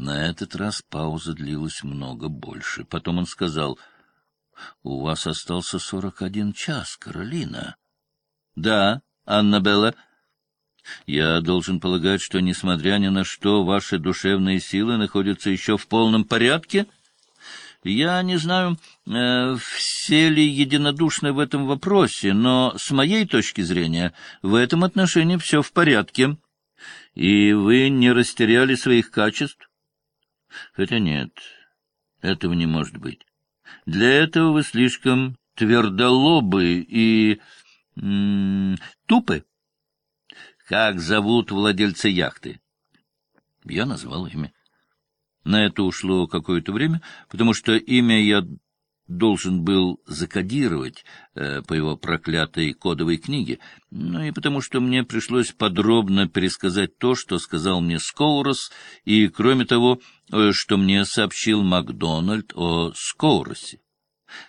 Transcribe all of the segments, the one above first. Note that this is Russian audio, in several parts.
На этот раз пауза длилась много больше. Потом он сказал, — У вас остался сорок один час, Каролина. — Да, Аннабелла. Я должен полагать, что, несмотря ни на что, ваши душевные силы находятся еще в полном порядке? Я не знаю, э, все ли единодушны в этом вопросе, но с моей точки зрения в этом отношении все в порядке. И вы не растеряли своих качеств? Хотя нет, этого не может быть. Для этого вы слишком твердолобы и м -м, тупы. Как зовут владельца яхты? Я назвал имя. На это ушло какое-то время, потому что имя я должен был закодировать э, по его проклятой кодовой книге, ну и потому что мне пришлось подробно пересказать то, что сказал мне Скоурос, и, кроме того, э, что мне сообщил Макдональд о Скоуросе.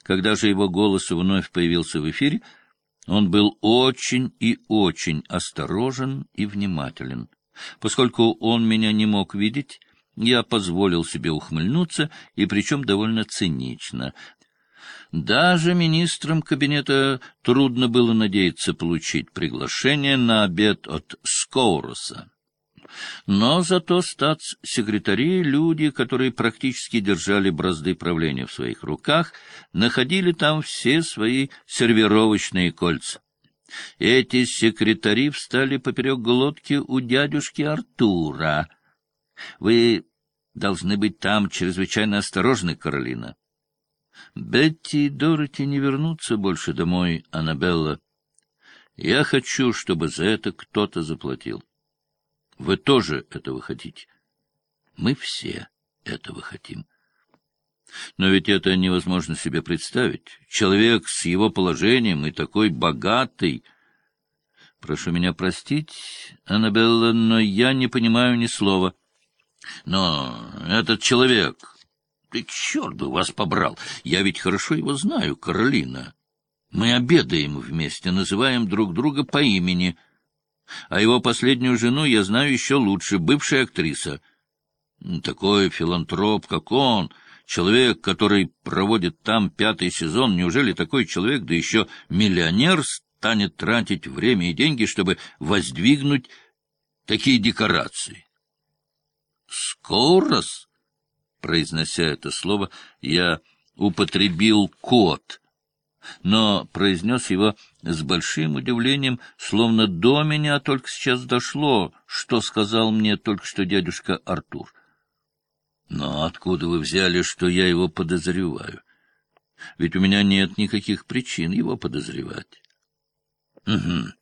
Когда же его голос вновь появился в эфире, он был очень и очень осторожен и внимателен. Поскольку он меня не мог видеть, я позволил себе ухмыльнуться, и причем довольно цинично. Даже министрам кабинета трудно было надеяться получить приглашение на обед от Скоуроса. Но зато статс-секретари, люди, которые практически держали бразды правления в своих руках, находили там все свои сервировочные кольца. Эти секретари встали поперек глотки у дядюшки Артура. Вы должны быть там чрезвычайно осторожны, Каролина. Бетти и Дороти не вернутся больше домой, Аннабелла. Я хочу, чтобы за это кто-то заплатил. Вы тоже этого хотите. Мы все этого хотим. Но ведь это невозможно себе представить. Человек с его положением и такой богатый... Прошу меня простить, Аннабелла, но я не понимаю ни слова. Но этот человек... Ты черт бы вас побрал! Я ведь хорошо его знаю, Каролина. Мы обедаем вместе, называем друг друга по имени. А его последнюю жену я знаю еще лучше, бывшая актриса. Такой филантроп, как он, человек, который проводит там пятый сезон, неужели такой человек, да еще миллионер, станет тратить время и деньги, чтобы воздвигнуть такие декорации? Скорос? Произнося это слово, я употребил код, но произнес его с большим удивлением, словно до меня только сейчас дошло, что сказал мне только что дядюшка Артур. Но откуда вы взяли, что я его подозреваю? Ведь у меня нет никаких причин его подозревать. Угу.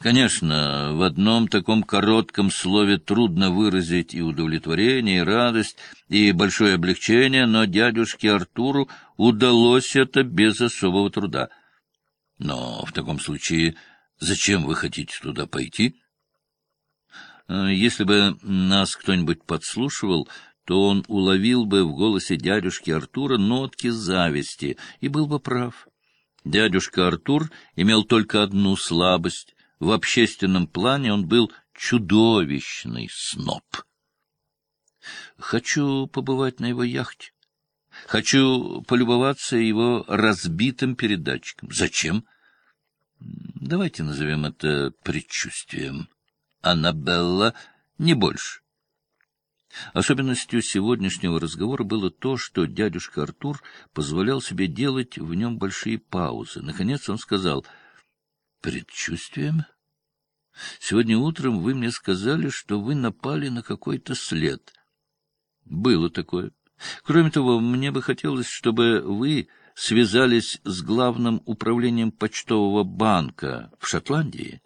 Конечно, в одном таком коротком слове трудно выразить и удовлетворение, и радость, и большое облегчение, но дядюшке Артуру удалось это без особого труда. Но в таком случае зачем вы хотите туда пойти? Если бы нас кто-нибудь подслушивал, то он уловил бы в голосе дядюшки Артура нотки зависти и был бы прав. Дядюшка Артур имел только одну слабость. В общественном плане он был чудовищный сноб. Хочу побывать на его яхте. Хочу полюбоваться его разбитым передатчиком. Зачем? Давайте назовем это предчувствием. Аннабелла не больше. Особенностью сегодняшнего разговора было то, что дядюшка Артур позволял себе делать в нем большие паузы. Наконец он сказал «Предчувствием?» «Сегодня утром вы мне сказали, что вы напали на какой-то след». «Было такое. Кроме того, мне бы хотелось, чтобы вы связались с главным управлением почтового банка в Шотландии»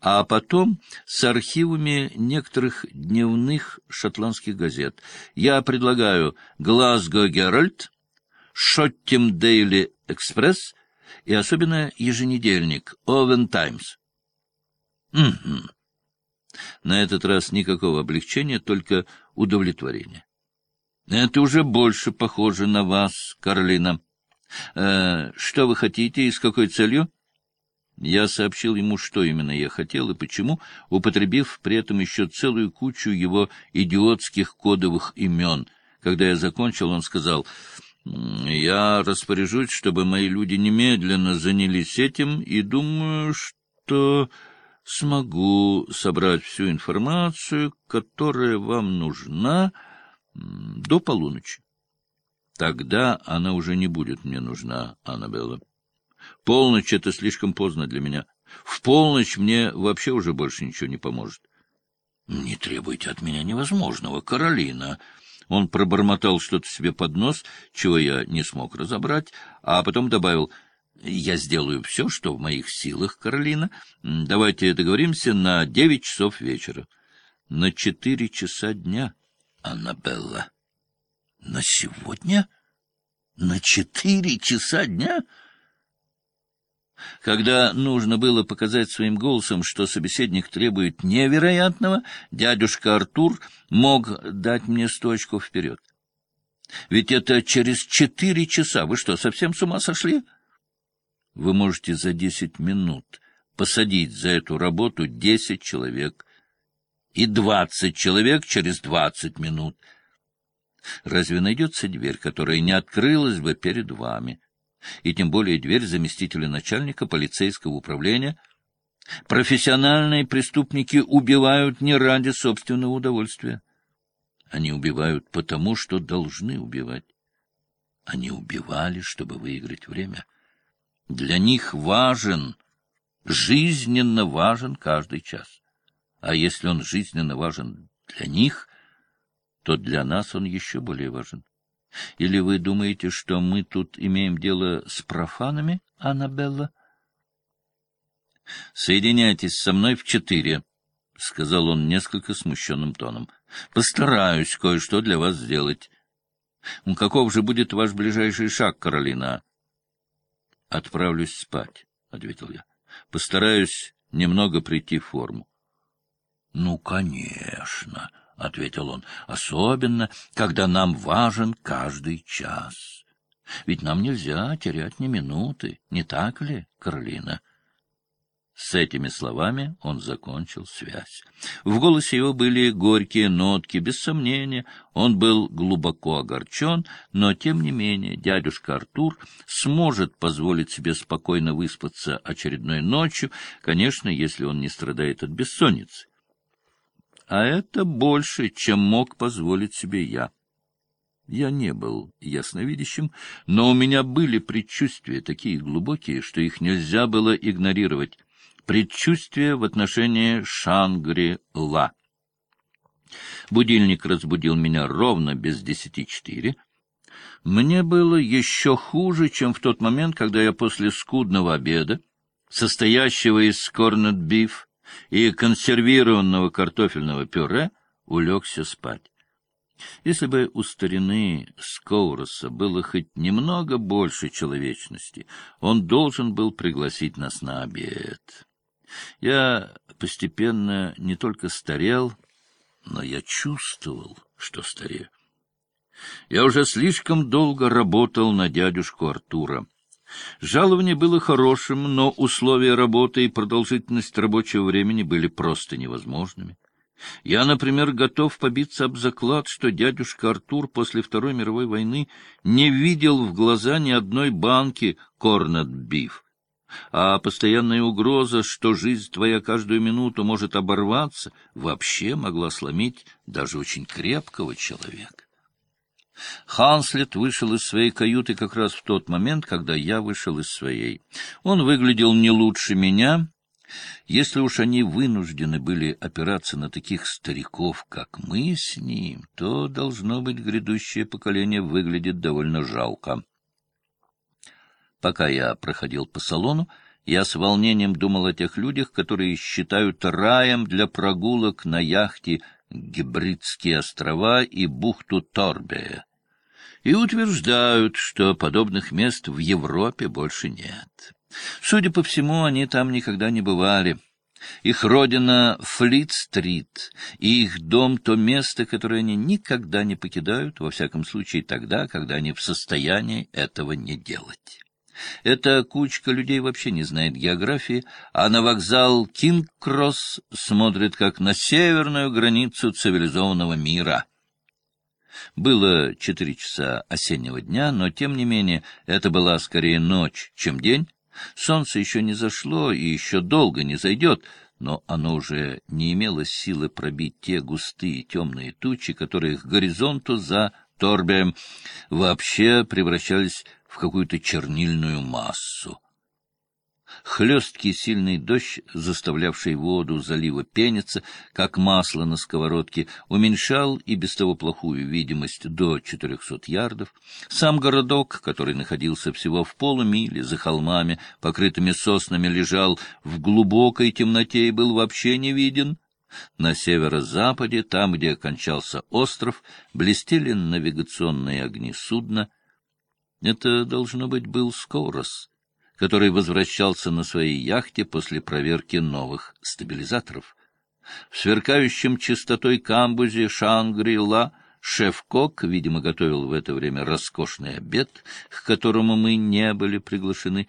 а потом с архивами некоторых дневных шотландских газет. Я предлагаю «Глазго Геральт», «Шоттим Дейли Экспресс» и особенно еженедельник «Овен Таймс». Угу. На этот раз никакого облегчения, только удовлетворение. Это уже больше похоже на вас, Каролина. Э, что вы хотите и с какой целью? Я сообщил ему, что именно я хотел и почему, употребив при этом еще целую кучу его идиотских кодовых имен. Когда я закончил, он сказал, «Я распоряжусь, чтобы мои люди немедленно занялись этим, и думаю, что смогу собрать всю информацию, которая вам нужна до полуночи. Тогда она уже не будет мне нужна, Аннабелла. Полночь — это слишком поздно для меня. В полночь мне вообще уже больше ничего не поможет. — Не требуйте от меня невозможного, Каролина. Он пробормотал что-то себе под нос, чего я не смог разобрать, а потом добавил — я сделаю все, что в моих силах, Каролина. Давайте договоримся на девять часов вечера. На четыре часа дня, Аннабелла. На сегодня? На четыре часа дня? Когда нужно было показать своим голосом, что собеседник требует невероятного, дядюшка Артур мог дать мне сто вперед. Ведь это через четыре часа. Вы что, совсем с ума сошли? Вы можете за десять минут посадить за эту работу десять человек и двадцать человек через двадцать минут — Разве найдется дверь, которая не открылась бы перед вами? И тем более дверь заместителя начальника полицейского управления. Профессиональные преступники убивают не ради собственного удовольствия. Они убивают потому, что должны убивать. Они убивали, чтобы выиграть время. Для них важен, жизненно важен каждый час. А если он жизненно важен для них, то для нас он еще более важен. Или вы думаете, что мы тут имеем дело с профанами, Аннабелла? — Соединяйтесь со мной в четыре, — сказал он несколько смущенным тоном. — Постараюсь кое-что для вас сделать. — Каков же будет ваш ближайший шаг, Каролина? — Отправлюсь спать, — ответил я. — Постараюсь немного прийти в форму. — Ну, конечно, —— ответил он, — особенно, когда нам важен каждый час. Ведь нам нельзя терять ни минуты, не так ли, Каролина? С этими словами он закончил связь. В голосе его были горькие нотки, без сомнения, он был глубоко огорчен, но, тем не менее, дядюшка Артур сможет позволить себе спокойно выспаться очередной ночью, конечно, если он не страдает от бессонницы а это больше, чем мог позволить себе я. Я не был ясновидящим, но у меня были предчувствия такие глубокие, что их нельзя было игнорировать. Предчувствия в отношении Шангри-Ла. Будильник разбудил меня ровно без десяти четыре. Мне было еще хуже, чем в тот момент, когда я после скудного обеда, состоящего из корнет-биф, и консервированного картофельного пюре улегся спать. Если бы у старины Скоуроса было хоть немного больше человечности, он должен был пригласить нас на обед. Я постепенно не только старел, но я чувствовал, что старею. Я уже слишком долго работал на дядюшку Артура. Жалование было хорошим, но условия работы и продолжительность рабочего времени были просто невозможными. Я, например, готов побиться об заклад, что дядюшка Артур после Второй мировой войны не видел в глаза ни одной банки корнет-биф. А постоянная угроза, что жизнь твоя каждую минуту может оборваться, вообще могла сломить даже очень крепкого человека. Ханслет вышел из своей каюты как раз в тот момент, когда я вышел из своей. Он выглядел не лучше меня. Если уж они вынуждены были опираться на таких стариков, как мы с ним, то, должно быть, грядущее поколение выглядит довольно жалко. Пока я проходил по салону, я с волнением думал о тех людях, которые считают раем для прогулок на яхте Гибридские острова и бухту Торбея, и утверждают, что подобных мест в Европе больше нет. Судя по всему, они там никогда не бывали. Их родина — Флит-стрит, и их дом — то место, которое они никогда не покидают, во всяком случае тогда, когда они в состоянии этого не делать. Эта кучка людей вообще не знает географии, а на вокзал Кинг-Кросс смотрит как на северную границу цивилизованного мира. Было четыре часа осеннего дня, но, тем не менее, это была скорее ночь, чем день. Солнце еще не зашло и еще долго не зайдет, но оно уже не имело силы пробить те густые темные тучи, которые к горизонту за Торбием вообще превращались в какую-то чернильную массу. Хлесткий сильный дождь, заставлявший воду залива пениться, как масло на сковородке, уменьшал и без того плохую видимость до четырехсот ярдов. Сам городок, который находился всего в полумиле за холмами, покрытыми соснами, лежал в глубокой темноте и был вообще не виден. На северо-западе, там, где кончался остров, блестели навигационные огни судна. Это, должно быть, был Скорос который возвращался на своей яхте после проверки новых стабилизаторов. В сверкающем чистотой камбузе Шангри-Ла шеф-кок, видимо, готовил в это время роскошный обед, к которому мы не были приглашены.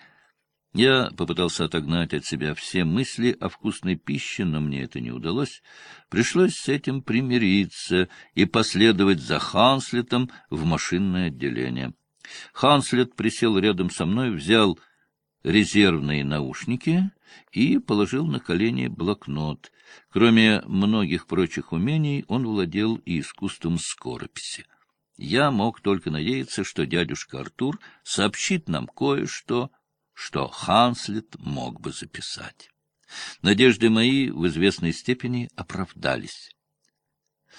Я попытался отогнать от себя все мысли о вкусной пище, но мне это не удалось. Пришлось с этим примириться и последовать за Ханслетом в машинное отделение. Ханслет присел рядом со мной, взял резервные наушники и положил на колени блокнот. Кроме многих прочих умений, он владел и искусством скорописи. Я мог только надеяться, что дядюшка Артур сообщит нам кое-что, что Ханслет мог бы записать. Надежды мои в известной степени оправдались.